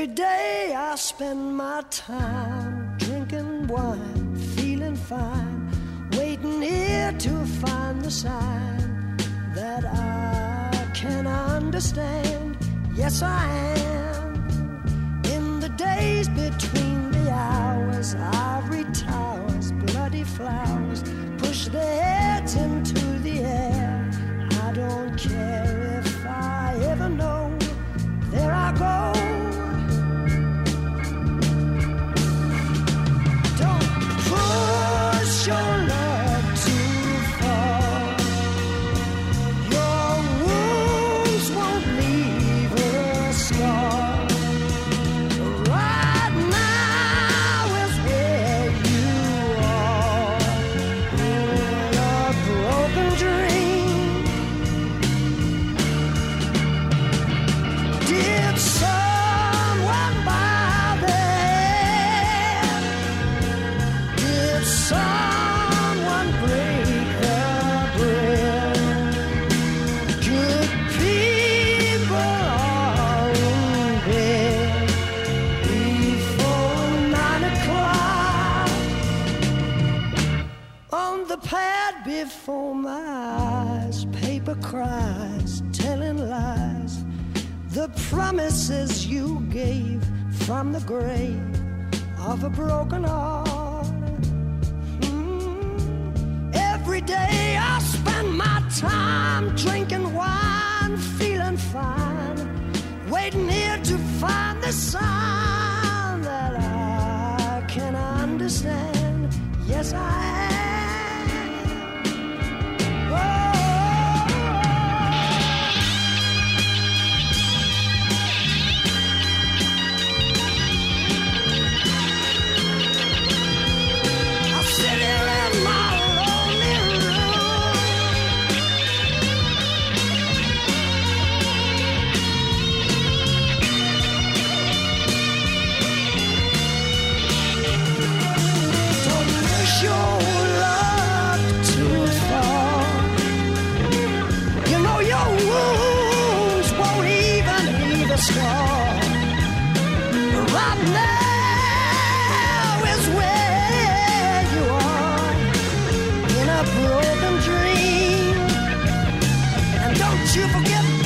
Every day I spend my time drinking wine, feeling fine, waiting here to find the sign that I can understand. Yes, I am. In the days between the hours, ivory towers, bloody flowers push their before nine o'clock. On the pad before my eyes, paper cries, telling lies. The promises you gave from the grave of a broken heart. Every day I spend my time drinking wine, feeling fine, waiting here to find the sign that I can understand. Yes, I Right now is where you are in a broken dream. And don't you forget